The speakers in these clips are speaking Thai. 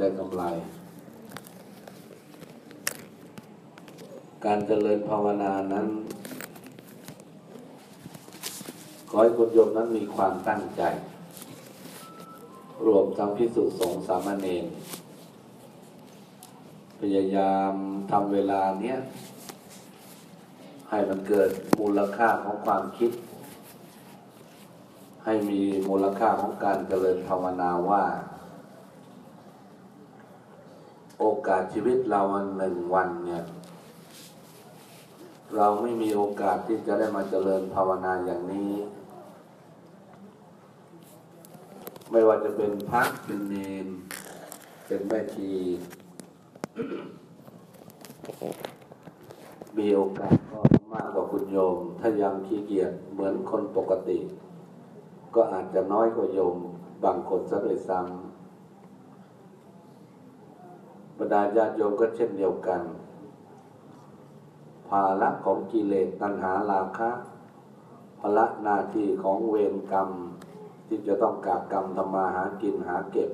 ได้กำไร การเจริญภาวนานั้น ขอให้คุณโยมนั้นมีความตั้งใจ รวมทั้งพิสุสงสามเณรพยายามทำเวลาเนี้ย ให้มันเกิดมูลค่าของความคิด ให้มีมูลค่าของการเจริญภาวนาว่า โอ กาสชีวิตเราวันหนึ่งวันเนี่ย เราไม่มีโอกาสที่จะได้มาเจริญภาวนาอย่างนี้ ไม่ว่าจะเป็นพระเป็นเนนเป็นแม่ชีมีโอกาสก็มากกว่าคุณโยม ถ้ายังขี้เกียจเหมือนคนปกติ ก็อาจจะน้อยกว่าโยมบางคนซะเลยซ้ำ บรรดาญาติโยมก็เช่นเดียวกัน ภาระของกิเลสตัณหาราคะภาระหน้าที่ของเวรกรรม ที่จะต้องกากกรรมทำมาหากินหาเก็บ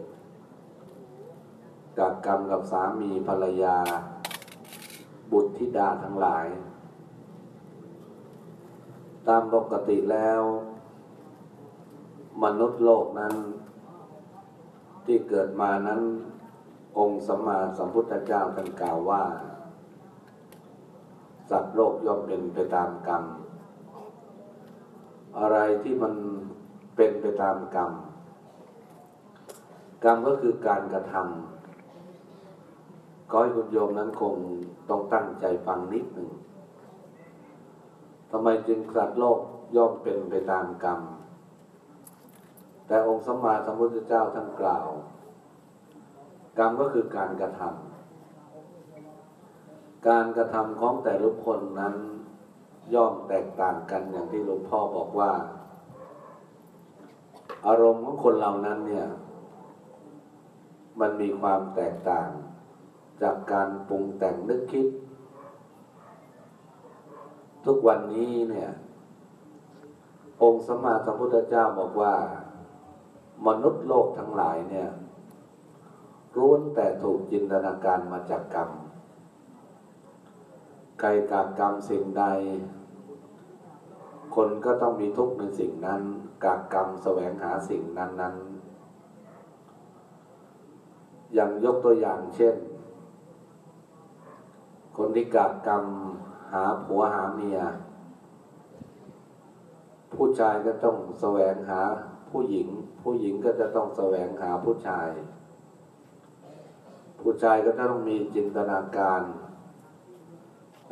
กากกรรมกับสามีภรรยา บุตรธิดาทั้งหลาย ตามปกติแล้ว มนุษย์โลกนั้น ที่เกิดมานั้น องค์สมมาสัมพุทธเจ้าท่านกล่าวว่า สัตว์โลกย่อมเป็นไปตามกรรม อะไรที่มันเป็นไปตามกรรม กรรมก็คือการกระทำขอให้คุณโยมนั้นคงต้องตั้งใจฟังนิดหนึ่งทำไมจึงสัตว์โลกย่อมเป็นไปตามกรรม แต่องค์สมมาสัมพุทธเจ้าท่านกล่าว กรรมก็คือการกระทำการกระทำของแต่ละคนนั้นย่อมแตกต่างกันอย่างที่หลวงพ่อบอกว่า อารมณ์ของคนเหล่านั้นเนี่ย มันมีความแตกต่างจากการปรุงแต่งนึกคิด ทุกวันนี้เนี่ย องค์สมมาสัมพุทธเจ้าบอกว่า มนุษย์โลกทั้งหลายเนี่ย ล้วนแต่ถูกจินตนาการมาจากกรรมใครกากกรรมสิ่งใด คนก็ต้องมีทุกข์ในสิ่งนั้น กากกรรมแสวงหาสิ่งนั้นนั้นอย่างยกตัวอย่างเช่น คนที่กากกรรมหาผัวหาเมีย ผู้ชายก็ต้องแสวงหาผู้หญิง ผู้หญิงก็จะต้องแสวงหาผู้ชาย ผู้ชายก็จะต้องมีจินตนาการ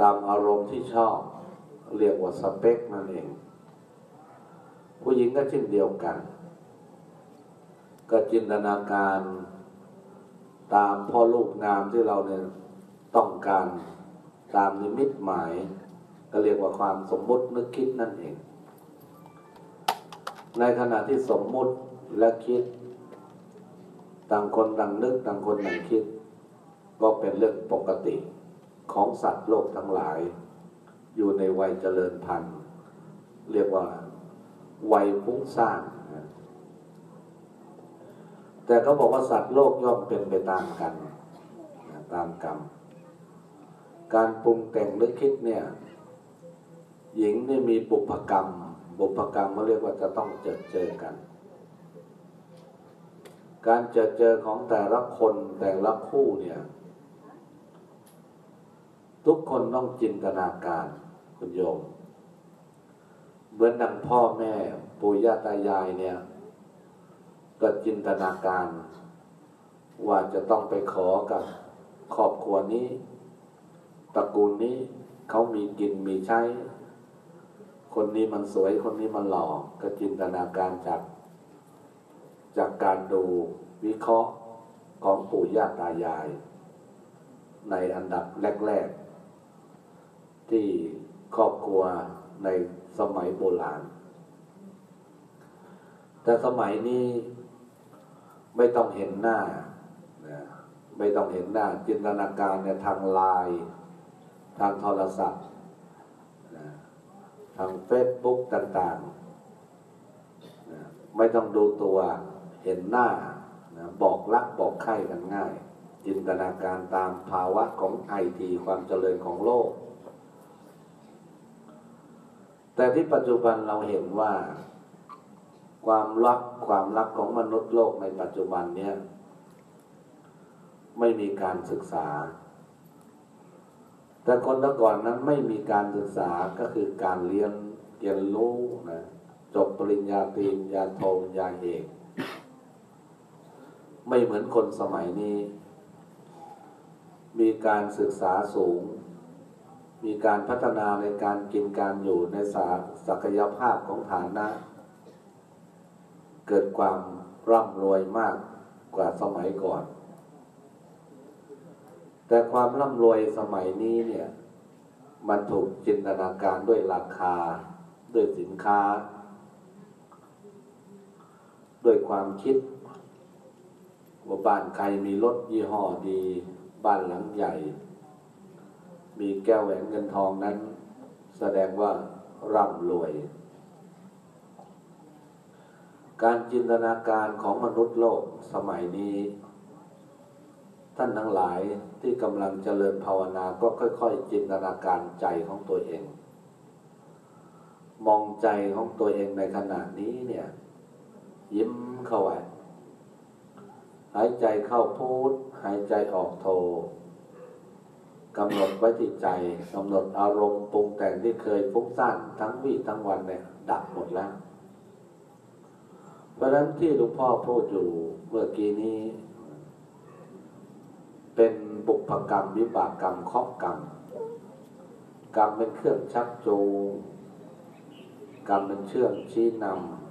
ตามอารมณ์ที่ชอบ เรียกว่าสเปคนั่นเอง ผู้หญิงก็เช่นเดียวกัน ก็จินตนาการตามพ่อลูกงามที่เราเนี่ยต้องการตามนิมิตหมาย ก็เรียกว่าความสมมุตินึกคิดนั่นเอง ในขณะที่สมมุติและคิด ต่างคนต่างนึกต่างคนต่างคิด ก็เป็นเรื่องปกติของสัตว์โลกทั้งหลาย อยู่ในวัยเจริญพันธุ์เรียกว่าวัยพุ่งสร้าง แต่เขาบอกว่าสัตว์โลกย่อมเป็นไปตามกัน ตามกรรม การปรุงแต่งนึกคิดเนี่ย หญิงนี่มีบุพกรรม บุพกรรมเขาเรียกว่าจะต้องเจอเจอกัน การเจอเจอของแต่ละคนแต่ละคู่เนี่ย ทุกคนต้องจินตนาการคุณโยม เหมือนดังพ่อแม่ปู่ย่าตายายเนี่ย ก็จินตนาการ ว่าจะต้องไปขอกับครอบครัวนี้ตระกูลนี้เขามีกินมีใช้ คนนี้มันสวยคนนี้มันหล่อก็จินตนาการจาก จากการดูวิเคราะห์ของปู่ย่าตายาย ในอันดับแรก ๆ ที่ครอบครัวในสมัยโบราณ แต่สมัยนี้ไม่ต้องเห็นหน้า ไม่ต้องเห็นหน้า จินตนาการเนี่ยทางไลน์ทางโทรศัพท์ ทางเฟซบุ๊กต่าง ๆ ไม่ต้องดูตัว เห็นหน้านะบอกรักบอกใคร่กันง่าย จินตนาการตามภาวะของไอทีความเจริญของโลก แต่ที่ปัจจุบันเราเห็นว่า ความรักความรักของมนุษย์โลกในปัจจุบันเนี้ยไม่มีการศึกษา แต่คนตะก่อนนั้นไม่มีการศึกษาก็คือการเรียนเรียนรู้นะจบปริญญาตรีญาโทญาเอก ไม่เหมือนคนสมัยนี้ มีการศึกษาสูง มีการพัฒนาในการกินการอยู่ในสาศักยภาพของฐานะ เกิดความร่ำรวยมากกว่าสมัยก่อน แต่ความร่ำรวยสมัยนี้เนี่ย มันถูกจินตนาการด้วยราคา ด้วยสินค้า ด้วยความคิด ว่าบ้านใครมีรถยี่ห้อดี บ้านหลังใหญ่ มีแก้วแหวนเงินทองนั้น แสดงว่าร่ำรวย การจินตนาการของมนุษย์โลกสมัยนี้ ท่านทั้งหลายที่กำลังเจริญภาวนาก็ค่อยๆ จินตนาการใจของตัวเอง มองใจของตัวเองในขณะนี้เนี่ย ยิ้มเข้าไว้ หายใจเข้าพูด หายใจออกโทกำหนดไว้ที่ใจกำหนดอารมณ์ปรุงแต่งที่เคยฟุ้งซ่านทั้งวี่ทั้งวันเนี่ยดับหมดแล้ว เพราะฉะนั้นที่หลวงพ่อพูดอยู่เมื่อกี้นี้ เป็นบุพกรรมวิบากกรรมครอบกรรม กรรมเป็นเครื่องชักจูงกรรมเป็นเชื่องชี้นำ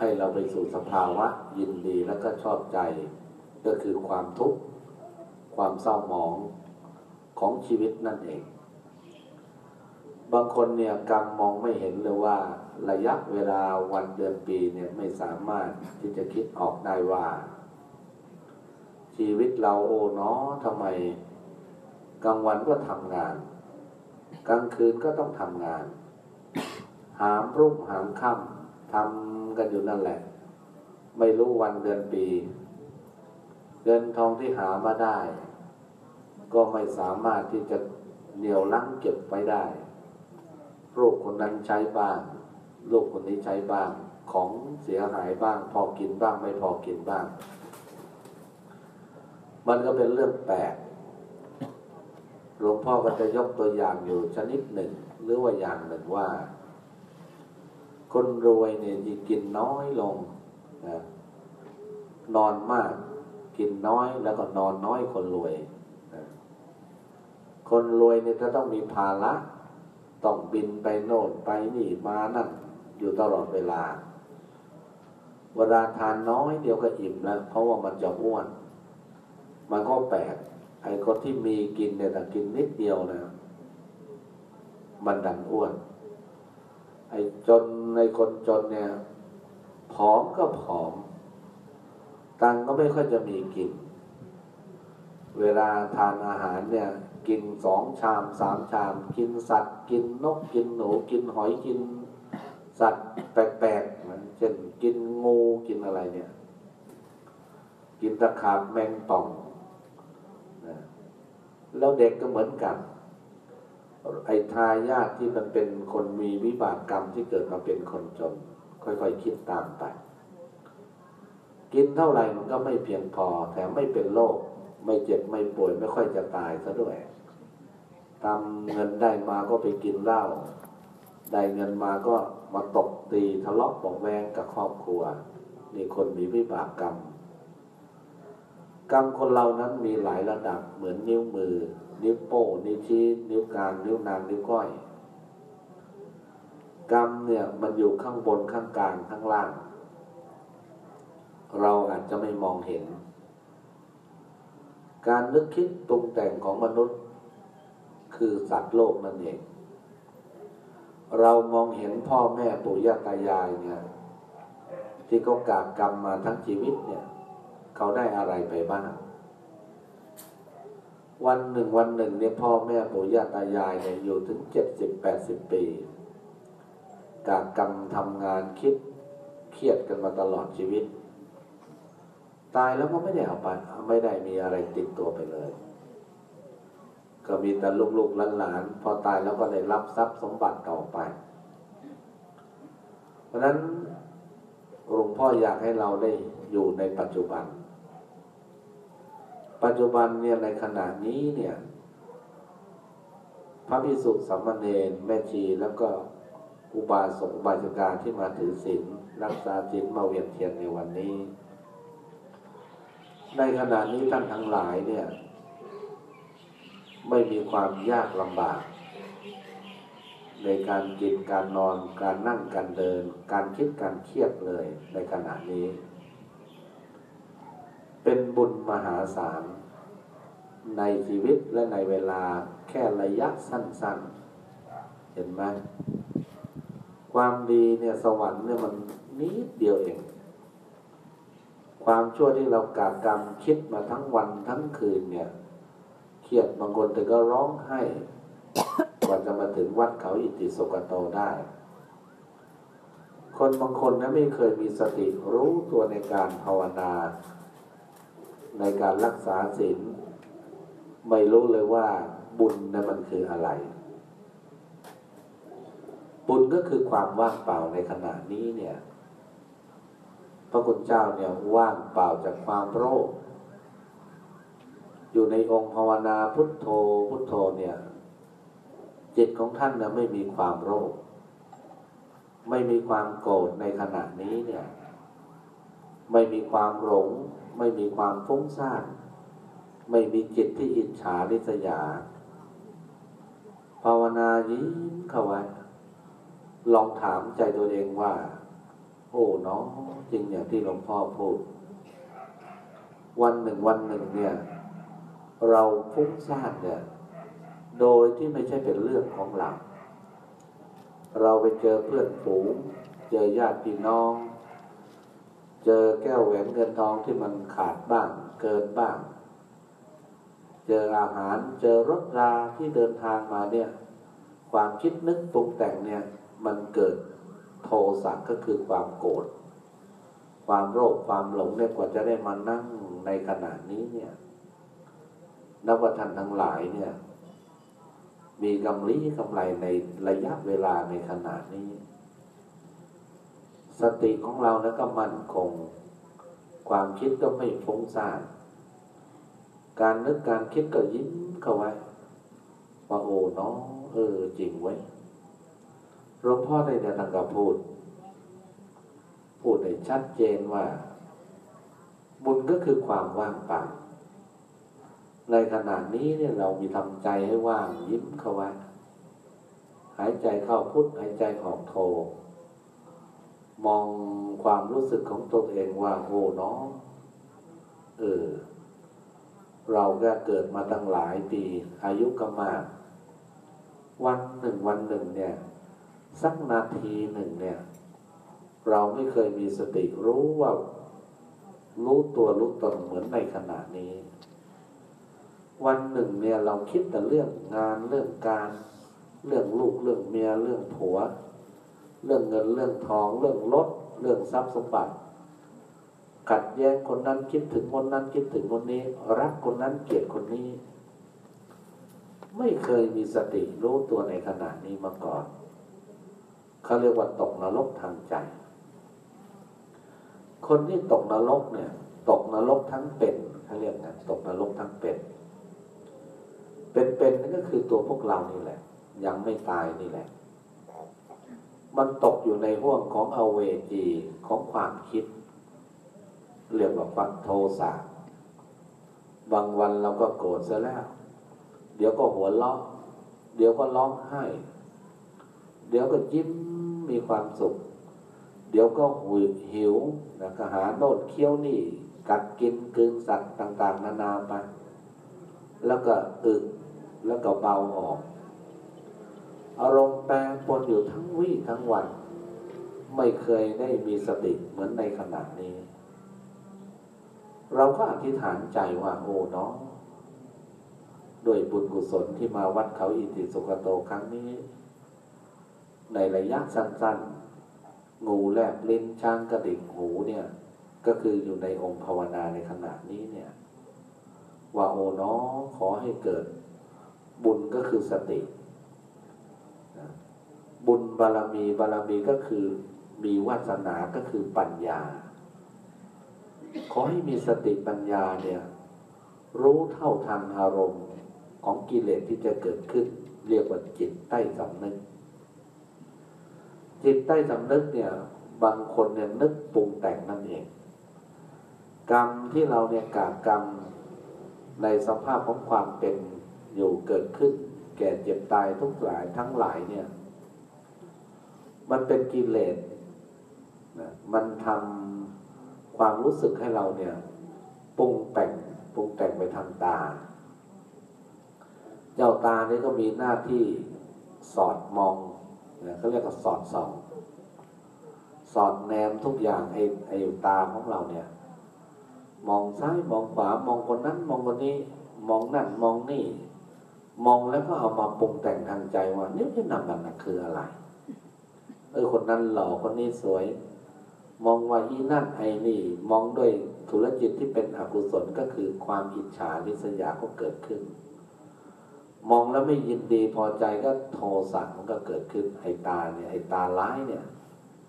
ให้เราไปสู่สภาวะยินดีแล้วก็ชอบใจ ก็คือความทุกข์ ความเศร้าหมองของชีวิตนั่นเอง บางคนเนี่ยกรรมมองไม่เห็นเลยว่า ระยะเวลาวันเดือนปีเนี่ยไม่สามารถที่จะคิดออกได้ว่า ชีวิตเราโอ้เนาะทำไมกลางวันก็ทำงาน กลางคืนก็ต้องทำงาน หามรุ่งหามค่ำ ทำกันอยู่นั่นแหละ ไม่รู้วันเดือนปี เงินทองที่หามาได้ ก็ไม่สามารถที่จะเหนียวลังเก็บไว้ได้ ลูกคนนั้นใช้บ้าง ลูกคนนี้ใช้บ้าง ของเสียหายบ้าง พอกินบ้าง ไม่พอกินบ้าง มันก็เป็นเรื่องแปลกหลวงพ่อก็จะยกตัวอย่างอยู่ชนิดหนึ่ง หรือว่าอย่างหนึ่งว่า คนรวยเนี่ยจะกินน้อยลงนะนอนมาก กินน้อยแล้วก็นอนน้อยคนรวยนะคนรวยเนี่ยจะต้องมีภาระต้องบินไปโน่นไปนี่มานั่นอยู่ตลอดเวลา เวลาทานน้อยเดียวก็อิ่มแล้ว เพราะว่ามันจะอ้วน มันก็แปลกไอ้คนที่มีกินเนี่ยแต่กินนิดเดียวนะมันดันอ้วน ไอ้จนในคนจนเนี่ยผอมก็ผอม ตังก็ไม่ค่อยจะมีกิน เวลาทานอาหารเนี่ย กินสองชามสามชาม กินสัตว์ กินนกกินหนู กินหอยกิน สัตว์แปลกๆเหมือนเช่นกินงูกินอะไรเนี่ย กินตะขาบแมงป่องนะแล้วเด็กก็เหมือนกัน ไอ้ทายาทที่มันเป็นคนมีวิบากกรรมที่เกิดมาเป็นคนจน ค่อยๆคคิดตามไป กินเท่าไหร่มันก็ไม่เพียงพอแถมไม่เป็นโรคไม่เจ็บไม่ป่วยไม่ค่อยจะตายซะด้วยทำเงินได้มาก็ไปกินเหล้าได้เงินมาก็มาตบตีทะเลาะบอกแวงกับครอบครัว นี่คนมีวิบากกรรม กรรมคนเรานั้นมีหลายระดับเหมือนนิ้วมือ นิ้วโป้งนิ้วชี้ นิ้วกลางนิ้วนางนิ้วก้อย กรรมเนี่ยมันอยู่ข้างบนข้างกลางข้างล่าง เราอาจจะไม่มองเห็น การนึกคิดปรุงแต่งของมนุษย์ คือสัตว์โลกนั่นเอง เรามองเห็นพ่อแม่ปู่ย่าตายายเนี่ยที่เขากาบกรรมมาทั้งชีวิตเนี่ย เขาได้อะไรไปบ้าง วันหนึ่งวันหนึ่งเนี่ยพ่อแม่ปู่ย่าตายายเนี่ยอยู่ถึงเจ็ดสิบแปดสิบปี กาบกรรมทำงานคิดเครียดกันมาตลอดชีวิต ตายแล้วก็ไม่ได้เอาไปไม่ได้มีอะไรติดตัวไปเลย ก็มีแต่ลูกๆหลานๆพอตายแล้วก็ได้รับทรัพย์สมบัติต่อไป เพราะนั้นหลวงพ่ออยากให้เราได้อยู่ในปัจจุบัน ปัจจุบันเนี่ยในขณะนี้เนี่ย พระพิสุสามมเณรแม่ชีแล้วก็อุบาสกอุบาสิกาที่มาถือศีลรักษาศีลมาเวียนเทียนในวันนี้ ในขณะนี้ท่านทั้งหลายเนี่ย ไม่มีความยากลำบาก ในการกินการนอนการนั่งการเดิน การคิดการเครียดเลยในขณะนี้ เป็นบุญมหาศาล ในชีวิตและในเวลาแค่ระยะสั้น ๆ เห็นไหมความดีเนี่ยสวรรค์เนี่ยมันนิดเดียวเอง ความชั่วที่เรากาดกรรมคิดมาทั้งวันทั้งคืนเนี่ยเครียดบางคนถึงก็ร้องไห้กว่าจะมาถึงวัดเขาอิติสุกโตได้ คนบางคนนะไม่เคยมีสติรู้ตัวในการภาวนา ในการรักษาศีลไม่รู้เลยว่าบุญนะมันคืออะไร บุญก็คือความว่างเปล่าในขณะนี้เนี่ย พระคุณเจ้าเนี่ยว่างเปล่าจากความโรค อยู่ในองค์ภาวนาพุทโธพุทโธเนี่ย จิตของท่านนะไม่มีความโรค ไม่มีความโกรธในขณะนี้เนี่ย ไม่มีความหลง ไม่มีความฟุ้งซ่านไม่มีจิตที่อิจฉาริษยา ภาวนายิ้มเข้าไว้ลองถามใจตัวเองว่า โอ้เนาะจริงอย่างที่หลวงพ่อพูด วันหนึ่งวันหนึ่งเนี่ย เราฟุ้งซ่านเนี่ย โดยที่ไม่ใช่เป็นเรื่องของเรา เราไปเจอเพื่อนฝูง เจอญาติพี่น้อง เจอแก้วแหวนเงินทองที่มันขาดบ้าง เกินบ้าง เจออาหารเจอรถราที่เดินทางมาเนี่ย ความคิดนึกปรุงแต่งเนี่ย มันเกิดโทสะก็คือความโกรธความโรคความหลงเนี่ยกว่าจะได้มานั่งในขณะนี้เนี่ยนับว่าท่านทั้งหลายเนี่ย มีกำลีกำไรในระยะเวลาในขณะนี้ สติของเราแล้วก็มั่นคง ความคิดก็ไม่ฟุ้งซ่านการนึกการคิดก็ยิ้มเข้าไว้ว่าโอ้เนาะเออจริงไว้หลวงพ่อได้เนี่ยท่านก็พูด พูดได้ชัดเจนว่า บุญก็คือความว่างเปล่าในขณะนี้เนี่ยเรามีทำใจให้ว่างยิ้มเข้าไว้ หายใจเข้าพุทหายใจออกโท มองความรู้สึกของตัวเองว่าโอ้น้องเออ เราก็เกิดมาตั้งหลายปี อายุก็มาก วันหนึ่งวันหนึ่งเนี่ย สักนาทีหนึ่งเนี่ย เราไม่เคยมีสติรู้ว่ารู้ตัวรู้ตนเหมือนในขณะนี้ วันหนึ่งเนี่ยเราคิดแต่เรื่องงานเรื่องการ เรื่องลูกเรื่องเมียเรื่องผัว เรื่องเงินเรื่องทอง เรื่องรถเรื่องทรัพย์สมบัติขัดแย้งคนนั้นคิดถึงคนนั้นคิดถึงคนนี้ รักคนนั้นเกลียดคนนี้ ไม่เคยมีสติรู้ตัวในขณะนี้มาก่อนเขาเรียกว่าตกนรกทางใจ คนที่ตกนรกเนี่ย ตกนรกทั้งเป็นเขาเรียกกันตกนรกทั้งเป็น เป็นๆนั่นก็คือตัวพวกเรานี่แหละ ยังไม่ตายนี่แหละ มันตกอยู่ในห่วงของอเวจีของความคิด เรียกว่าความโทสะบางวันเราก็โกรธซะแล้ว เดี๋ยวก็หัวเราะเดี๋ยวก็ร้องไห้ เดี๋ยวก็ยิ้มมีความสุข เดี๋ยวก็หุยหิวนะก็หาโนดเคี้ยวนี่ กัดกินกลืนสัตว์ต่าง ๆ นานาไป แล้วก็อึแล้วก็เบาออก อารมณ์แปรปรวนอยู่ทั้งวี่ทั้งวัน ไม่เคยได้มีสติเหมือนในขณะนี้ เราก็อธิษฐานใจว่าโอ้เนาะด้วยบุญกุศลที่มาวัดเขาอิติสุกโตครั้งนี้ ในระยะสั้นๆ งูแลบลิ้นช้างกระดิกหูเนี่ย ก็คืออยู่ในองค์ภาวนาในขณะนี้เนี่ย ว่าโอ้น้อขอให้เกิด บุญก็คือสติ บุญบารมีบารมีก็คือมีวาสนาก็คือปัญญา ขอให้มีสติปัญญาเนี่ย รู้เท่าทันอารมณ์ของกิเลสที่จะเกิดขึ้น เรียกว่าจิตใต้สำนึก จิตใต้สำนึกเนี่ย บางคนเนี่ยนึกปรุงแต่งนั่นเอง กรรมที่เราเนี่ยกากรรมในสภาพของความเป็นอยู่เกิดขึ้น แก่เจ็บตายทุกหลายทั้งหลายเนี่ย มันเป็นกิเลสนะมันทำความรู้สึกให้เราเนี่ยปรุงแต่งปรุงแต่งไปทางตา เจ้าตานี่ก็มีหน้าที่สอดมองนะเขาเรียกว่าสอดส่อง สอดแนมทุกอย่างไอ้ไอ้ตาของเราเนี่ย มองซ้ายมองขวามองคนนั้น มองคนนี้ มองนั่นมองนี่ มองแล้วก็เอามาปรุงแต่งทางใจว่านี่ที่นำมันนะคืออะไร เออคนนั้นหล่อคนนี้สวย มองว่าอีนั่นไอ้นี่ มองด้วยธุรจิตที่เป็นอกุศลก็คือความอิจฉาริษยาก็เกิดขึ้น มองแล้วไม่ยินดีพอใจก็โทสะมันก็เกิดขึ้นไอ้ตาเนี่ยไอ้ตาร้ายเนี่ย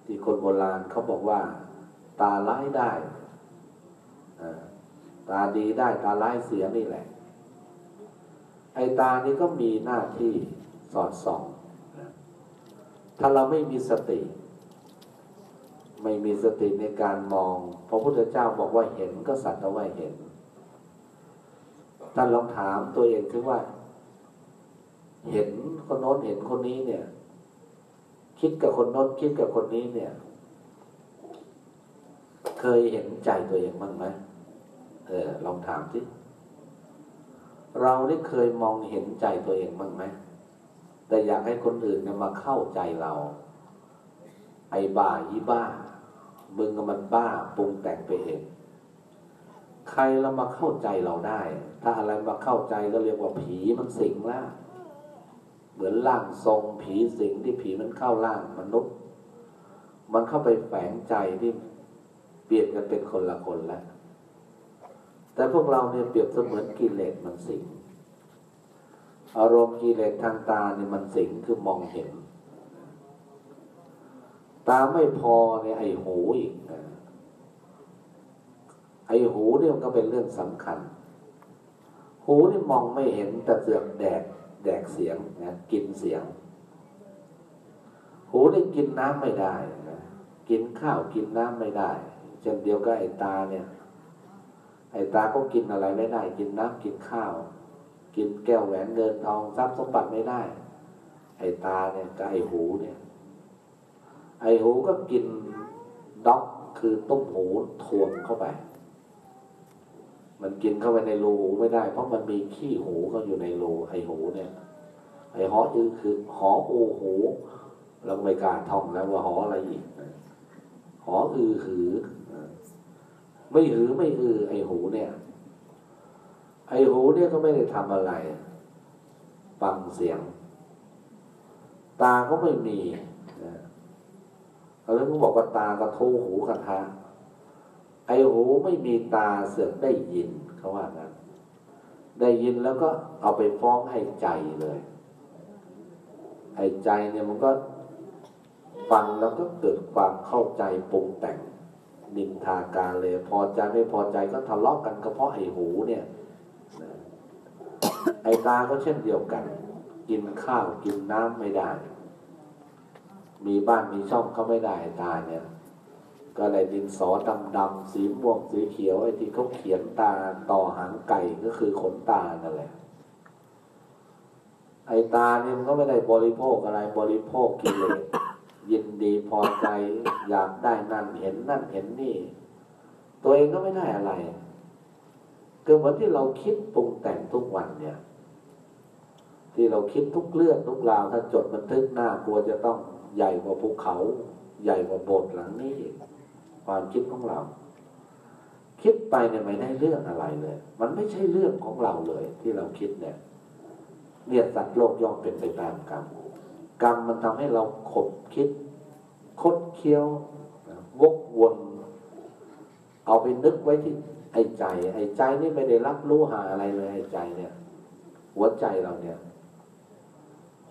ที่คนโบราณเขาบอกว่า ตาร้ายได้ตาดีได้ตาร้ายเสียนี่แหละไอตานี่ก็มีหน้าที่สอดส่อง ถ้าเราไม่มีสติ ไม่มีสติในการมอง พระพุทธเจ้าบอกว่าเห็นก็สัตว์ว่าเห็นท่านลองถามตัวเองถึงว่า เห็นคนโน้นเห็นคนนี้เนี่ย คิดกับคนโน้นคิดกับคนนี้เนี่ย เคยเห็นใจตัวเองบ้างไหมเออ ลองถามสิเราได้เคยมองเห็นใจตัวเองบ้างไหม แต่อยากให้คนอื่นมาเข้าใจเรา ไอ้บ้ายีบ้า มึงกับมันบ้าปรุงแต่งไปเองใครเรามาเข้าใจเราได้ ถ้าอะไรมาเข้าใจก็เรียกว่าผีมันสิงล่าเหมือนร่างทรงผีสิงที่ผีมันเข้าร่างมนุษย์ มันเข้าไปแฝงใจที่เปลี่ยนกันเป็นคนละคนแล้วแต่พวกเราเนี่ยเปรียบเสมือนกิเลสมันสิง อารมณ์กิเลสทางตาเนี่ยมันสิงคือมองเห็น ตาไม่พอเนี่ยไอ้หูอีกนะไอ้หูเนี่ยมันก็เป็นเรื่องสำคัญ หูนี่มองไม่เห็นแต่เสือกแดกแดกเสียงนะกินเสียง หูได้กินน้ำไม่ได้นะกินข้าวกินน้ำไม่ได้ เช่นเดียวกับไอตาเนี่ย ไอตาก็กินอะไรไม่ได้ กินน้ำกินข้าว กินแก้วแหวนเงินทองทรัพย์สมบัติไม่ได้ ไอ้ตาเนี่ยกับไอ้หูเนี่ย ไอ้หูก็กินด็อกคือต้มหูทวงเข้าไป มันกินเข้าไปในรูหูไม่ได้ เพราะมันมีขี้หูก็อยู่ในรูไอ้หูเนี่ย ไอ้หออือคือหอโอหูเราไม่กล้าท่องแล้วว่าหออะไรอีกหออือหือ ไม่หือไม่อือไอ้หูเนี่ย ไอ้หูเนี่ยก็ไม่ได้ทำอะไร ฟังเสียง ตาก็ไม่มีแล้วก็บอกว่าตากระทูหูกระทะไอ้หูไม่มีตาเสือกได้ยินเขาว่างั้นได้ยินแล้วก็เอาไปฟ้องให้ใจเลยไอ้ใจเนี่ยมันก็ฟังแล้วก็เกิดความเข้าใจปรุงแต่งนินทาการเลย พอใจไม่พอใจก็ทะเลาะกันก็เพราะไอ้หูเนี่ย ไอตาก็เช่นเดียวกัน กินข้าวกินน้ำไม่ได้ มีบ้านมีช่องเขาไม่ได้ตาเนี่ย ก็เลยดินสอดำดำสีม่วงสีเขียวไอ้ที่เขาเขียนตาต่อหางไก่ก็คือขนตานั่นแหละไอตาเนี่ยมันก็ไม่ได้บริโภคอะไรบริโภคกิเลสยินดีพอใจอยากได้นั่นเห็นนั่นเห็นนี่ ตัวเองก็ไม่ได้อะไร ก็เหมือนที่เราคิดปรุงแต่งทุกวันเนี่ย ที่เราคิดทุกเรื่องทุกราวถ้าจดบันทึกหน้ากลัวจะต้องใหญ่กว่าภูเขา ใหญ่กว่าโบสถ์หลังนี้ความคิดของเรา คิดไปเนี่ยไม่ได้เรื่องอะไรเลย มันไม่ใช่เรื่องของเราเลย ที่เราคิดเนี่ยเนี่ยสัตว์โลกย่อมเป็นไปตามกรรมกรรมมันทำให้เราขบคิด คดเคี้ยววกวน เอาไปนึกไว้ที่ ไอ้ใจ ไอ้ใจนี่ไม่ได้รับรู้หาอะไรเลย ไอ้ใจเนี่ย หัวใจเราเนี่ย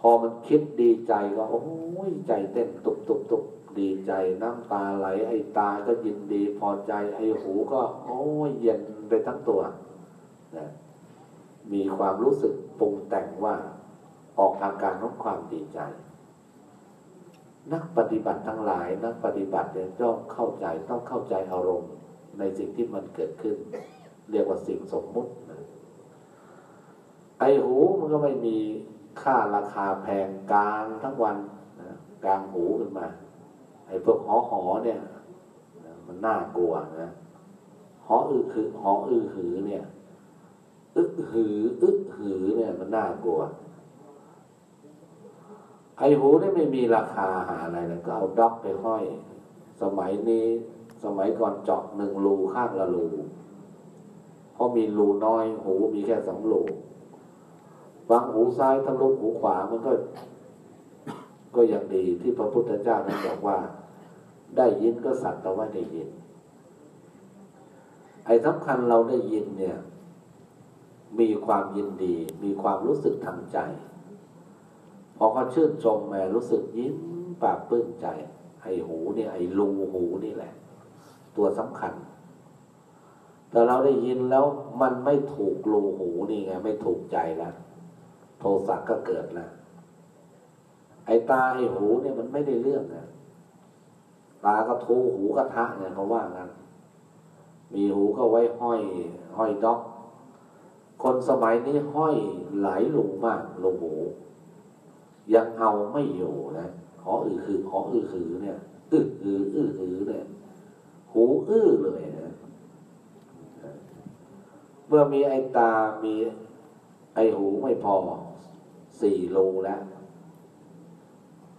พอมันคิดดีใจก็โอ้ยใจเต้นตุบตุบตุบดีใจน้ำตาไหล ไอ้ตาก็ยินดีพอใจ ไอ้หูก็ โอ้ยเย็นไปทั้งตัวนะมีความรู้สึกปรุงแต่งว่าออกอาการของความดีใจ นักปฏิบัติทั้งหลาย นักปฏิบัติเนี่ยต้องเข้าใจต้องเข้าใจอารมณ์ ในสิ่งที่มันเกิดขึ้น เรียกว่าสิ่งสมมุตินะไอหูมันก็ไม่มีค่าราคาแพงกลางทั้งวันนะกลางหูขึ้นมา ไอพวกหอหอเนี่ยมันน่ากลัวนะหออือคือหออือหือเนี่ย อึกหือ อึกหือเนี่ย มันน่ากลัว ไอหูนี่ไม่มีราคาหาอะไรเลยก็เอาด็อกไปห้อย สมัยนี้ สมัยก่อนเจาะหนึ่งรูข้างละรูเพราะมีรูน้อยหูมีแค่สองรูฟังหูซ้ายทะลุหูขวามันก็ ก็ยังดีที่พระพุทธเจ้านั้นบอกว่า ได้ยินก็สักแต่ว่าได้ยิน ไอ้สำคัญเราได้ยินเนี่ย มีความยินดี มีความรู้สึกทางใจ พอเขาชื่นชมแม่รู้สึกยิ้มปากปลื้มใจ ไอ้หูเนี่ยไอ้รูหูนี่แหละ ตัวสำคัญ แต่เราได้ยินแล้วมันไม่ถูกรูหูนี่ไง ไม่ถูกใจแล้วโทสะก็เกิดแล้วไอ้ตาไอ้หูเนี่ยมันไม่ได้เรื่องนะตาก็ทูหูกระทะเนี่ยเขาว่างั้นมีหูก็ไว้ห้อย ห้อยด็อก คนสมัยนี้ห้อยหลายลุงมากลงหู ยังเอาไม่อยู่นะหออือคือหออือคือเนี่ยอึออืออือือเนี่ย หูอื้อเลยนะเมื่อมีไอ้ตา มีไอ้หูไม่พอสี่รูแล้ว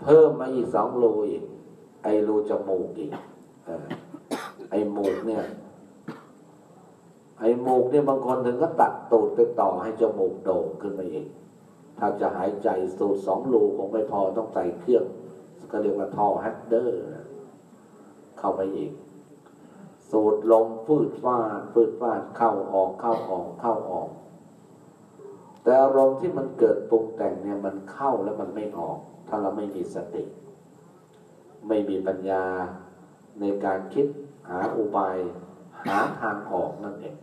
เพิ่มมาอีกสองรูอีก ไอ้รูจมูกอีกอไอ้หมูกเนี่ย ไอ้หมูกเนี่ยบางคนถึงก็ตัดตูดไปต่อให้จมูกโด่งขึ้นมาอีกถ้าจะหายใจสูดสองรูคงไม่พอต้องใส่เครื่องก็เรียกว่าท่อแฮกเดอร์เข้าไปอีก สูดลมฟืดฟาดฟืดฟาดเข้าออกเข้าออกเข้าออก แต่อารมณ์ที่มันเกิดปรุงแต่งเนี่ยมันเข้าแล้วมันไม่ออก ถ้าเราไม่มีสติ ไม่มีปัญญาในการคิดหาอุบายหาทางออกนั่นเอง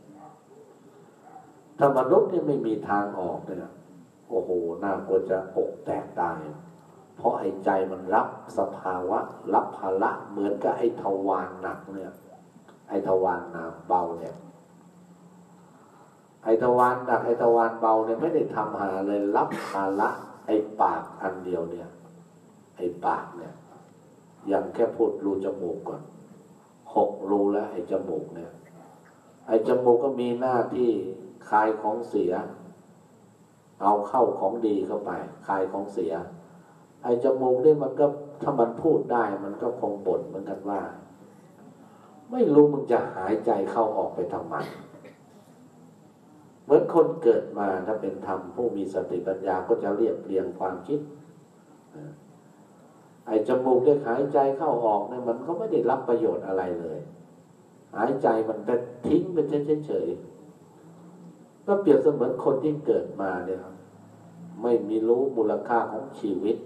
ถ้ามนุษย์นี่ยไม่มีทางออกเนี่ยโอ้โหน่ากลัวจะอกแตกตาย เพราะไอ้ใจมันรับสภาวะ รับภาระเหมือนกับไอ้ทวารหนักเนี่ย ไอทวารหนักเบาเนี่ย ไอทวารหนักไอทวารเบาเนี่ยไม่ได้ทำหาเลยรับภาระไอปากอันเดียวเนี่ย ไอปากเนี่ย ยังแค่พูดรูจมูกก่อนหกรูแล้ว ไอจมูกเนี่ย ไอจมูกก็มีหน้าที่คายของเสีย เอาเข้าของดีเข้าไปคายของเสีย ไอจมูกเนี่ยมันก็ถ้ามันพูดได้มันก็คงบ่นเหมือนกันว่า ไม่รู้มึงจะหายใจเข้าออกไปทำไมเหมือนคนเกิดมาถ้าเป็นธรรมผู้มีสติปัญญาก็จะเรียบเรียงความคิดไอ้จมูกได้หายใจเข้าออกเนี่ยมันก็ไม่ได้รับประโยชน์อะไรเลย หายใจมันเป็นทิ้งไปเฉยๆก็เปรียบเสมือนคนที่เกิดมาเนี่ยไม่มีรู้มูลค่าของชีวิต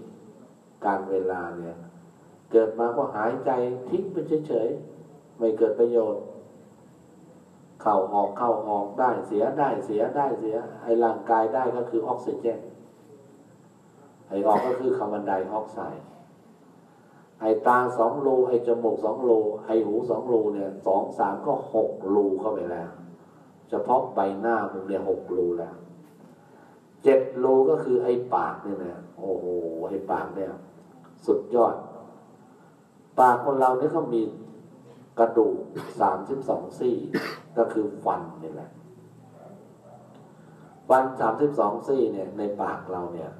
การเวลาเนี่ย เกิดมาก็หายใจทิ้งไปเฉยๆ ไม่เกิดประโยชน์ เข้าออกเข้าออกได้เสียได้เสียได้เสียไอ้ร่างกายได้ก็คือออกซิเจนไอ้ออกก็คือคาร์บอนไดออกไซด์ไอ้ตาสองรูไอ้จมูกสองรูไอ้หูสองรูเนี่ยสองสามก็หกรูเข้าไปแล้ว เฉพาะใบหน้ามึงเนี่ยหกรูแล้วเจ็ดรูก็คือไอ้ปากเนี่ยนะโอ้โหไอ้ปากเนี่ย สุดยอด ปากคนเราเนี่ยเขามี กระดูกสามสิบสองซี่ ก็คือฟันนี่แหละ ฟันสามสิบสองซี่เนี่ย ในปากเราเนี่ย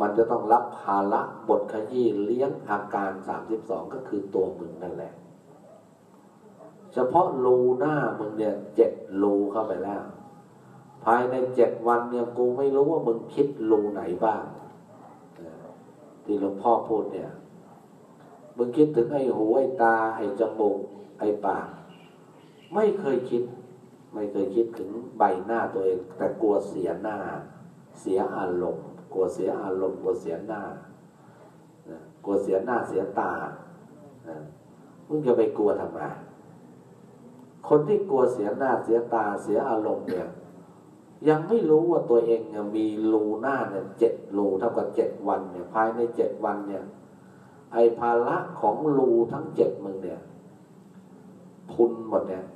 มันจะต้องรับภาระบทขยี้เลี้ยงอาการสามสิบสองก็คือตัวมึงนั่นแหละ เฉพาะรูหน้ามึงเนี่ยเจ็ดรูเข้าไปแล้ว ภายในเจ็ดวันเนี่ยกูไม่รู้ว่ามึงคิดรูไหนบ้างที่หลวงพ่อพูดเนี่ย มึงคิดถึงไอ้หูไอ้ตาไอ้จมูกไอ้ปาก ไม่เคยคิด ไม่เคยคิดถึงใบหน้าตัวเอง แต่กลัวเสียหน้า เสียอารมณ์กลัวเสียอารมณ์กลัวเสียหน้ากลัวเสียหน้าเสียตามึงจะไปกลัวทำไมคนที่กลัวเสียหน้าเสียตาเสียอารมณ์เนี่ย ยังไม่รู้ว่าตัวเองเนี่ยมีรูหน้าเนี่ยเจ็ดรูเท่ากับเจ็ดวันเนี่ย ภายในเจ็ดวันเนี่ย ไอภาระของรูทั้งเจ็ดมึงเนี่ยพุนหมดเนี่ย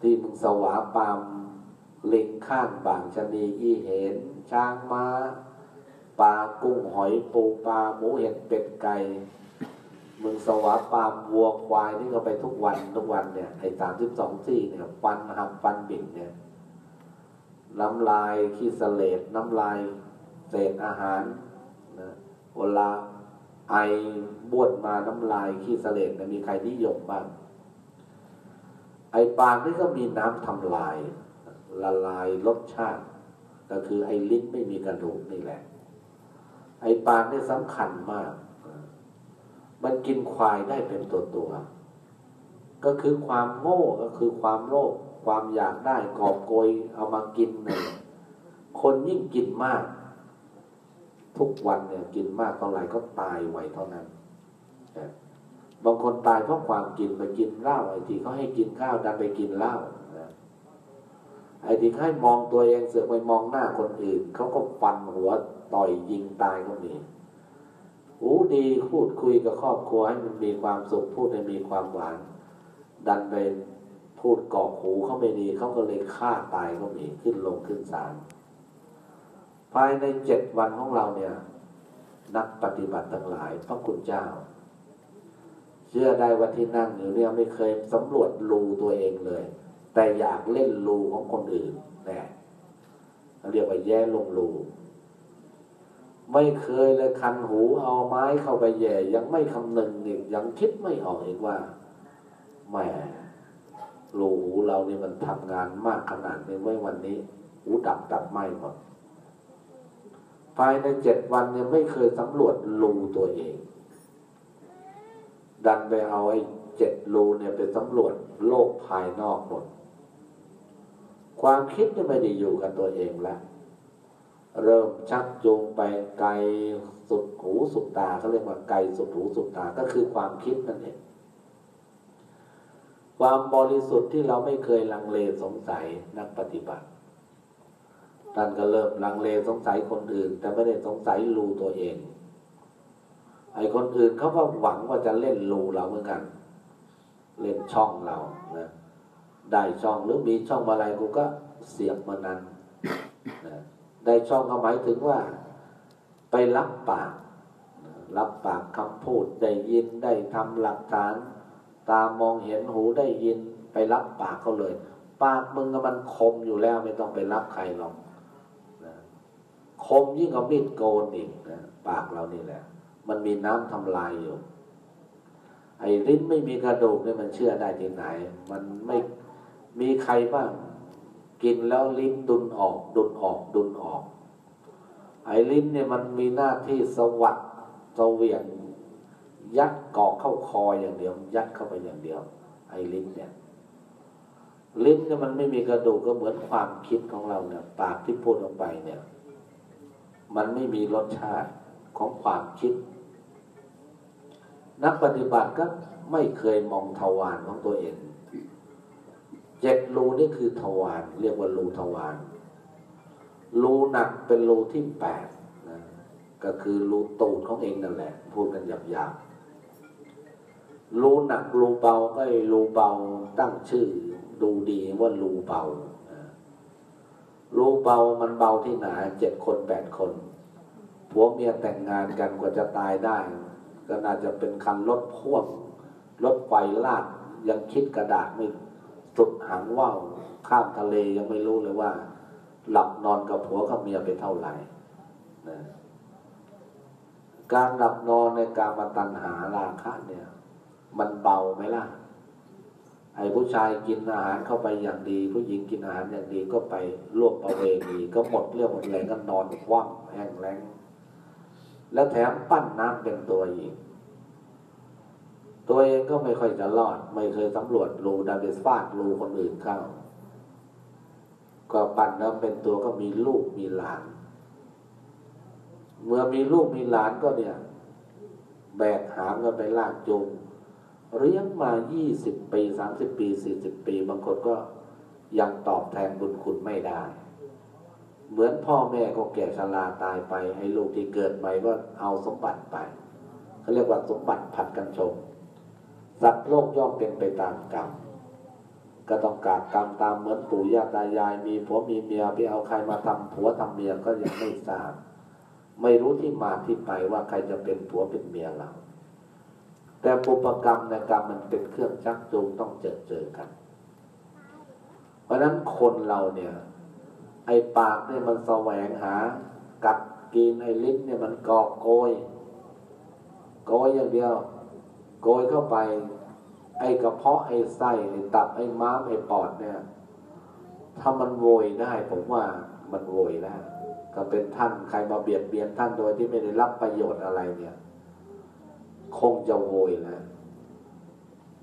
ที่มึงสวาปามเล็งข้างบางชนียี่เห็น ช้างมา้าปลากุ้งหอยปูปลาหมูเห็ดเป็ดไก่มึงสวาปามวัวควายที่เขาไปทุกวันทุกวันเนี่ยไอ้สามสิบสองซี่เนี่ยฟันหักฟันบิ่งเนี่ยน้ำลายขี้เสลดน้ำลายเศษอาหารนะเวลา ไอบ้วดมาน้ำลายขี้เสลดเนี่ยมีใครนิยมบ้าง ไอปากนี่ก็มีน้ำทำลาย ละลายรสชาติ ก็คือไอลิ้นไม่มีกระดูกนี่แหละ ไอปากนี่สำคัญมาก มันกินควายได้เป็นตัวตัว ก็คือความโง่ก็คือความโลภความอยากได้กอบโกยเอามากินเนี่ยคนยิ่งกินมาก ทุกวันเนี่ยกินมากเท่าไหร่ก็ตายไวเท่านั้นบางคนตายเพราะความกินไปกินเหล้าไอ้ที่เขาให้กินข้าวดันไปกินเหล้าไอ้ที่ให้มองตัวเองเสือกไปมองหน้าคนอื่นเขาก็ฟันหัวต่อยยิงตายก็มีหูดีพูดคุยกับครอบครัวให้มันมีความสุขพูดให้มีความหวาน ดันไปพูดกอกหูเขาไม่ดีเขาก็เลยฆ่าตายก็มีขึ้นลงขึ้นศาล ภายในเจ็ดวันของเราเนี่ย นักปฏิบัติทั้งหลายพระคุณเจ้า เชื่อได้ว่าที่นั่งอยู่เนี่ยไม่เคยสำรวจรูตัวเองเลย แต่อยากเล่นรูของคนอื่นแน่เรียกว่าแย่ลงรูไม่เคยเลยคันหูเอาไม้เข้าไปแย่ ยังไม่คำนึงอีกยังคิดไม่ออกอีกว่าแหมรูหูเรานี่มันทำงานมากขนาดนี้ไว้วันนี้ หูดับดับไหมหมด ภายในเจ็ดวันเนี่ยไม่เคยสำรวจรูตัวเอง ดันไปเอาไอ้เจ็ดรูเนี่ยไปสำรวจโลกภายนอกหมด ความคิดเนี่ยไม่ได้อยู่กับตัวเองแล้ว เริ่มชักจูงไปไกลสุดหูสุดตาเขาเรียกว่าไกลสุดหูสุดตาก็คือความคิดนั่นเองความบริสุทธิ์ที่เราไม่เคยลังเลสงสัยนักปฏิบัติ ท่านก็เริ่มลังเลสงสัยคนอื่น แต่ไม่ได้สงสัยรูตัวเอง ไอ้คนอื่นเขาก็หวังว่าจะเล่นรูเราเหมือนกัน เล่นช่องเรานะได้ช่องหรือมีช่องอะไรกูก็เสียบมานั้นนะได้ช่องก็หมายถึงว่า ไปรับปาก รับปากคำพูดได้ยินได้ทำหลักฐาน ตามองเห็นหูได้ยินไปรับปากเขาเลย ปากมึงก็มันคมอยู่แล้วไม่ต้องไปรับใครหรอก คมยิ่งกว่ามีดโกนอีกนะปากเรานี่แหละ มันมีน้ำทำลายอยู่ ไอ้ลิ้นไม่มีกระดูกเนี่ยมันเชื่อได้ที่ไหน มันไม่มีใครบ้าง กินแล้วลิ้นดุนออก ดุนออกดุนออก ไอ้ลิ้นเนี่ยมันมีหน้าที่สวัดสเวียงยัดกอกเข้าคออย่างเดียว ยัดเข้าไปอย่างเดียว ไอ้ลิ้นเนี่ยลิ้นเนี่ยมันไม่มีกระดูกก็เหมือนความคิดของเราเนี่ย ปากที่พูดออกไปเนี่ย มันไม่มีรสชาติของความคิด นักปฏิบัติก็ไม่เคยมองทวารของตัวเองเจ็ดรูนี่คือทวารเรียกว่ารูทวารรูหนักเป็นรูที่แปดนะก็คือรูตูดของเองนั่นแหละ พูดกันหยาบๆรูหนักรูเบาก็รูเบาตั้งชื่อ ดูดีว่ารูเบา รูเบามันเบาที่ไหนเจ็ดคนแปดคนผัวเมียแต่งงานกันกว่าจะตายได้ ก็น่าจะเป็นคันรถพ่วงรถไฟลากยังคิดกระดาษไม่สุดหางว่าวข้ามทะเลยังไม่รู้เลยว่า หลับนอนกับผัวกับเมียไปเท่าไหร่นะการหลับนอนในการมาตัญหาราคะเนี่ย มันเบาไหมล่ะ ไอ้ผู้ชายกินอาหารเข้าไปอย่างดี ผู้หญิงกินอาหารอย่างดีก็ไปร่วมประเวณีก็หมดเรื่องหมดแรงก็นอนคว่ำแห้งแล้งแล้วแถมปั้นน้ำเป็นตัวอีก ตัวเองก็ไม่ค่อยจะรอด ไม่เคยสำรวจรูดันไปฟาดรูคนอื่นเข้า ก็ปั่นแล้วเป็นตัวก็มีลูกมีหลาน เมื่อมีลูกมีหลานก็เนี่ย แบกหามกันไปลากจูง เลี้ยงมายี่สิบปีสามสิบปีสี่สิบปี บางคนก็ยังตอบแทนบุญคุณไม่ได้ เหมือนพ่อแม่ก็แก่ชราตายไปให้ลูกที่เกิดใหม่ก็เอาสมบัติไปเขาเรียกว่าสมบัติผัดกันชมสัตว์โลกย่อมเป็นไปตามกรรมก็ต้องกากรรมตามเหมือนปู่ย่าตายาย มีผัวมีเมียไปเอาใครมาทำผัวทำเมียก็ยังไม่ทราบ ไม่รู้ที่มาที่ไปว่าใครจะเป็นผัวเป็นเมียเรา แต่ปุปกรรมในกรรมมันเป็นเครื่องชักจูงต้องเจอเจอกัน เพราะนั้นคนเราเนี่ย ไอ้ปากเนี่ยมันแสวงหา กัดกินไอ้ลิ้นเนี่ยมันกอกโกยโกยอย่างเดียว โกยเข้าไป ไอ้กระเพาะไอ้ไส้ไอ้ตับไอ้ม้ามไอ้ปอดเนี่ย ถ้ามันโวยได้ ผมว่ามันโวยแล้วก็เป็นท่านใครมาเบียดเบียนท่านโดยที่ไม่ได้รับประโยชน์อะไรเนี่ย คงจะโวยแล้ว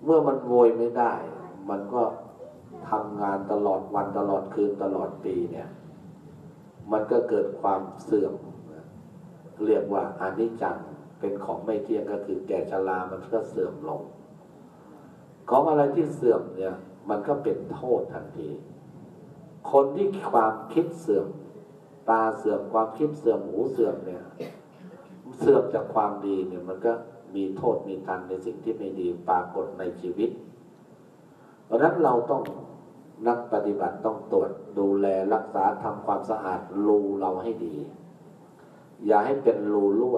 เมื่อมันโวยไม่ได้ มันก็ทำงานตลอดวันตลอดคืนตลอดปีเนี่ย มันก็เกิดความเสื่อม เรียกว่าอนิจจังเป็นของไม่เที่ยงก็คือแก่ชรามันก็เสื่อมลง ของอะไรที่เสื่อมเนี่ย มันก็เป็นโทษทันที คนที่ความคิดเสื่อม ตาเสื่อมความคิดเสื่อมหูเสื่อมเนี่ย เสื่อมจากความดีเนี่ยมันก็ มีโทษมีทันในสิ่งที่ไม่ดีปรากฏในชีวิต เพราะนั้นเราต้องนักปฏิบัติต้องตรวจดูแลรักษาทำความสะอาดรูเราให้ดี อย่าให้เป็นรูรั่ว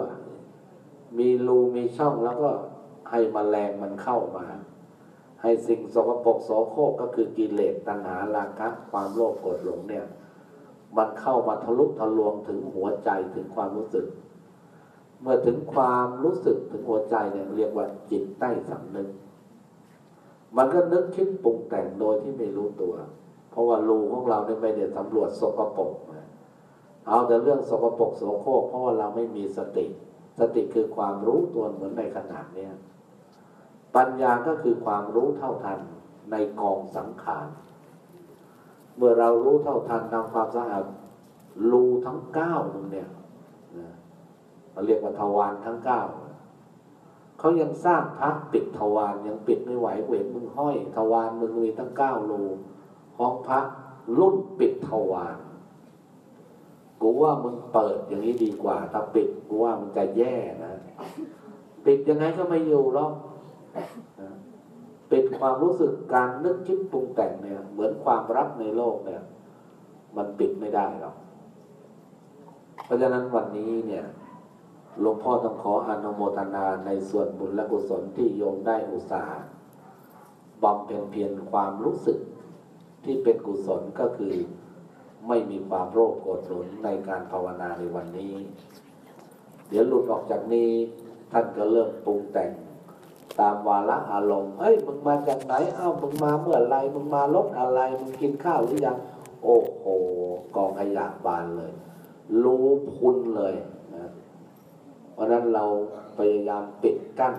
มีรูมีช่องแล้วก็ให้มแมลงมันเข้ามา ให้สิ่งสกปรกโสโครกก็คือกิเลสตัณหาราคะความโลภโกรธหลงเนี่ย มันเข้ามาทะลุทะลวงถึงหัวใจถึงความรู้สึก เมื่อถึงความรู้สึกถึงหัวใจเนี่ยเรียกว่าจิตใต้สำนึก มันก็นึกคิดปรุงแต่งโดยที่ไม่รู้ตัว เพราะว่ารูของเราเนี่ยไม่ได้สำรวจสกปรกเอาแต่เรื่องสกปรกโสโครกเพราะว่าเราไม่มีสติ สติคือความรู้ตัวเหมือนในขนาดเนี้ยปัญญาก็คือความรู้เท่าทันในกองสังขาร เมื่อเรารู้เท่าทันทำความสะอาดรูทั้งเก้านึงเนี่ย เราเรียกว่าทวารทั้งเก้าเขายังสร้างพระปิดทวารยังปิดไม่ไหวเวทมึงห้อย ทวารมึงมีตั้งเก้ารูห้องพระรุ่นปิดทวารกูว่ามึงเปิดอย่างนี้ดีกว่า ถ้าปิดกูว่ามึงจะแย่นะ ปิดยังไงก็ไม่อยู่หรอกปิดความรู้สึกการนึกคิดปรุงแต่งเนี่ย เหมือนความรักในโลกเนี่ย มันปิดไม่ได้หรอกเพราะฉะนั้นวันนี้เนี่ย หลวงพ่อต้องขออนุโมทนาในส่วนบุญและกุศลที่โยมได้อุตส่าห์บำเพ็ญเพียรความรู้สึกที่เป็นกุศลก็คือไม่มีความโรคโกรธหลนในการภาวนาในวันนี้ เดี๋ยวหลุดออกจากนี้ท่านก็เริ่มปรุงแต่งตามวาระอารมณ์เฮ้ย มึงมาจากไหน เอ้า มึงมาเมื่อไร มึงมารถอะไร มึงกินข้าวหรือยัง โอ้โห กองขยะบานเลย รู้พุนเลย เพราะนั้นเราพยายามปิดกั้น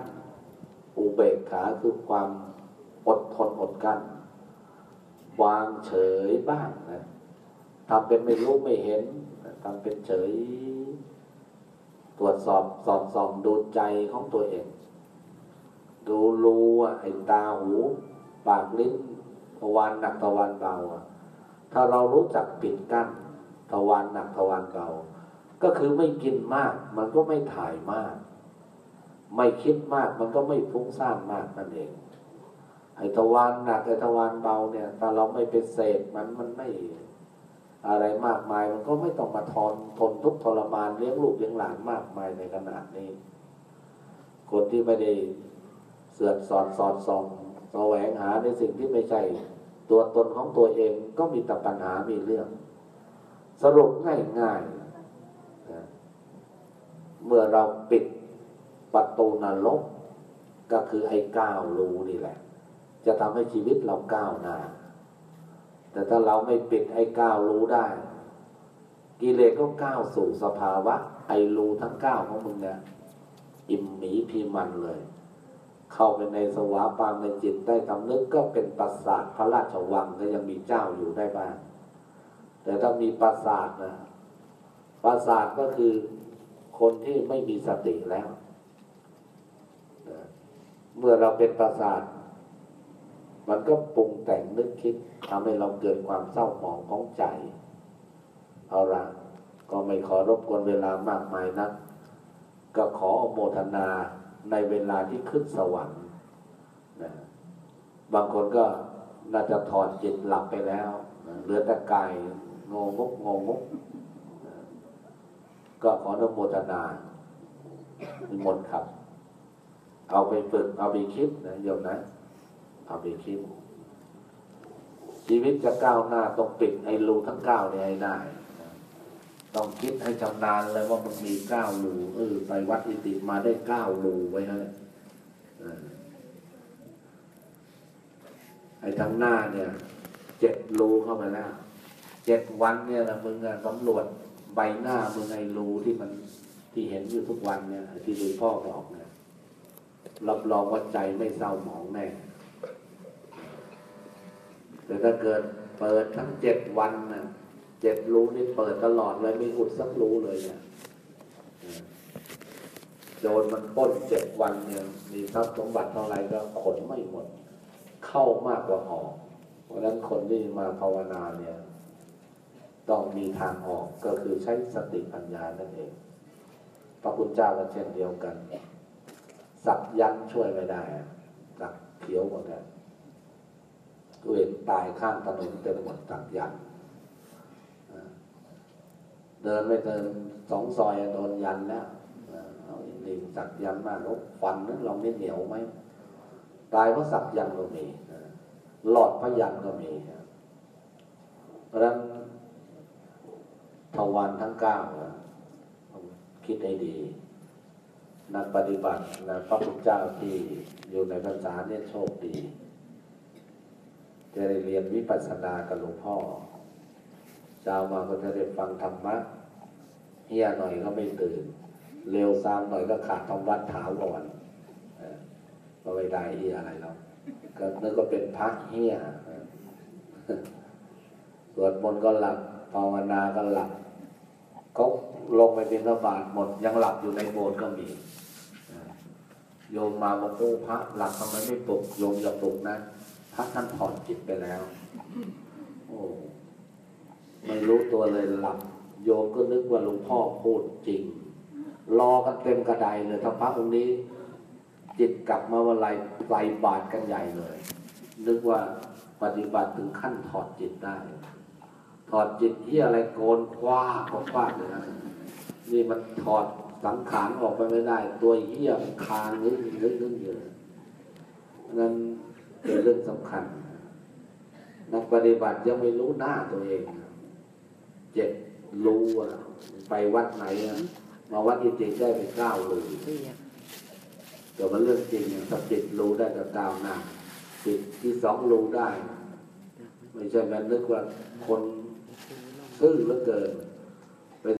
อุเบกขาคือความอดทนอดกั้น วางเฉยบ้างนะทำเป็นไม่รู้ไม่เห็นทำเป็นเฉย ตรวจสอบสอบส่องดูใจของตัวเอง ดูรูไอ้ตาหู ปากลิ้นทวารหนักทวารเบา ถ้าเรารู้จักปิดกั้นทวารหนักทวารเบา ก็คือไม่กินมาก มันก็ไม่ถ่ายมาก ไม่คิดมากมันก็ไม่ฟุ้งซ่านมากนั่นเอง ไอ้ทวารหนักไอ้ทวารเบาเนี่ยถ้าเราไม่ไปเสพมันมันไม่อะไรมากมาย มันก็ไม่ต้องมาทนทนทุกทรมานเลี้ยงลูกเลี้ยงหลานมากมายในขนาดนี้ คนที่ไม่ได้เสือดสอดสอดส่องแสวงหาในสิ่งที่ไม่ใช่ตัวตนของตัวเองก็มีแต่ปัญหามีเรื่อง สรุปง่ายๆ เมื่อเราปิดประตูนรกก็คือไอ้ก้าวรู้นี่แหละ จะทำให้ชีวิตเราก้าวหน้า แต่ถ้าเราไม่ปิดไอ้ก้าวรู้ได้ กิเลสก็ก้าวสู่สภาวะ ไอ้รู้ทั้งก้าวของมึงเนี่ยอิ่มหมีพีมันเลย เข้าไปในสวาปามในจิตได้ทำนึกก็เป็นปราสาทพระราชวังก็ยังมีเจ้าอยู่ได้บ้างแต่ถ้ามีปราสาทนะปราสาทก็คือ คนที่ไม่มีสติแล้วนะเมื่อเราเป็นปราสาท มันก็ปรุงแต่งนึกคิดทำให้เราเกิดความเศร้าหมองของใจ เอาละก็ไม่ขอรบกวนเวลามากมายนัก ก็ขออโมทนาในเวลาที่ขึ้นสวรรค์นะบางคนก็น่าจะถอดจิตหลับไปแล้วนะเหลือแต่กายงงกงงก ก็ขออนุโมทนานิมนต์ครับ เอาไปฝึกเอาไปคิดนะโยมนะ เอาไปคิด ชีวิตจะก้าวหน้าต้องปิดไอ้รูทั้งเก้าเนี่ยให้ได้ต้องคิดให้ชำนาญเลยว่ามันมีเก้ารูเออไปวัดอิติมาได้เก้ารูไว้ฮะไอ้ทั้งหน้าเนี่ย เจ็ดรูเข้าไปแล้วเจ็ดวันเนี่ยนะมึงอะสำรวจ ใบหน้ามึงไอ้รูที่มันที่เห็นอยู่ทุกวันเนี่ยที่หลวงพ่อบอกเนี่ยรับรองว่าใจไม่เศร้าหมองแน่แต่ถ้าเกิดเปิดทั้งเจ็ดวันนะเจ็ดรูนี่เปิดตลอดเลยไม่อุดสักรูเลยเนี่ยโจรมันป้นเจ็ดวันเนี่ยมีทรัพย์สมบัติเท่าไรก็ขนไม่หมด เข้ามากกว่าออก เพราะฉะนั้นคนที่มาภาวนาเนี่ย ต้องมีทางออกก็คือใช้สติปัญญานั่นเอง พระคุณเจ้าก็เช่นเดียวกัน สักยันช่วยไม่ได้สักเขียวหมดเลยตัวเองตายข้างถนนเต็มหมดสักยันเดินไม่เดินสองซอยโดนยันแล้วเอาอีกนี่สักยันมากแล้วฟันนั้นเราไม่เหนียวไหมตายเพราะสักยันก็มีหลอดพยันก็มีเพราะฉะนั้น ทวารทั้งเก้าอะคิดให้ดี นักปฏิบัตินะพระพุทธเจ้าที่อยู่ในภาษาเนี่ยโชคดี จะได้เรียนวิปัสสนากับหลวงพ่อเช้ามาก็จะได้ฟังธรรมะเฮียหน่อยก็ไม่ตื่น เร็วซามหน่อยก็ขาดทำวัดถาวรเออก็ไม่ได้เฮียอะไรแล้วก็นึกว่าเป็นพระเฮียสวดมนต์ก็หลับภาวนาก็หลับ เขาลงไปบิณฑบาตหมด ยังหลับอยู่ในโบสถ์ก็มีโยมมาบอกโอ้พระหลับทำไมไม่ปลุกโยมอย่าปลุกนะพระท่านถอดจิตไปแล้ว โอ้ไม่รู้ตัวเลยหลับ โยมก็นึกว่าหลวงพ่อพูดจริง รอกันเต็มกระไดเลยถ้าพระองค์นี้ จิตกลับมาวันไรใส่บาทกันใหญ่เลย นึกว่าปฏิบัติถึงขั้นถอดจิตได้ ถอดจิตที่อะไรโกนคว้าก็คว้าเลยนะนี่มันถอดสังขารออกไปไม่ได้ ตัวเหี้ยมคางนึกนึกนึกอยู่เพราะนั้นเป็นเรื่องสำคัญ นักปฏิบัติยังไม่รู้หน้าตัวเอง เจ็บรู้อะไปวัดไหนอะมาวัดที่จริงได้ไปก้ารู้แต่ว่าเรื่องจริงเนี่ยถ้าจิตรู้ได้ก็ก้าวหน้าจิตที่สองรู้ได้ ไม่ใช่แมันนึกว่าคน ซื่อเหลือเกิน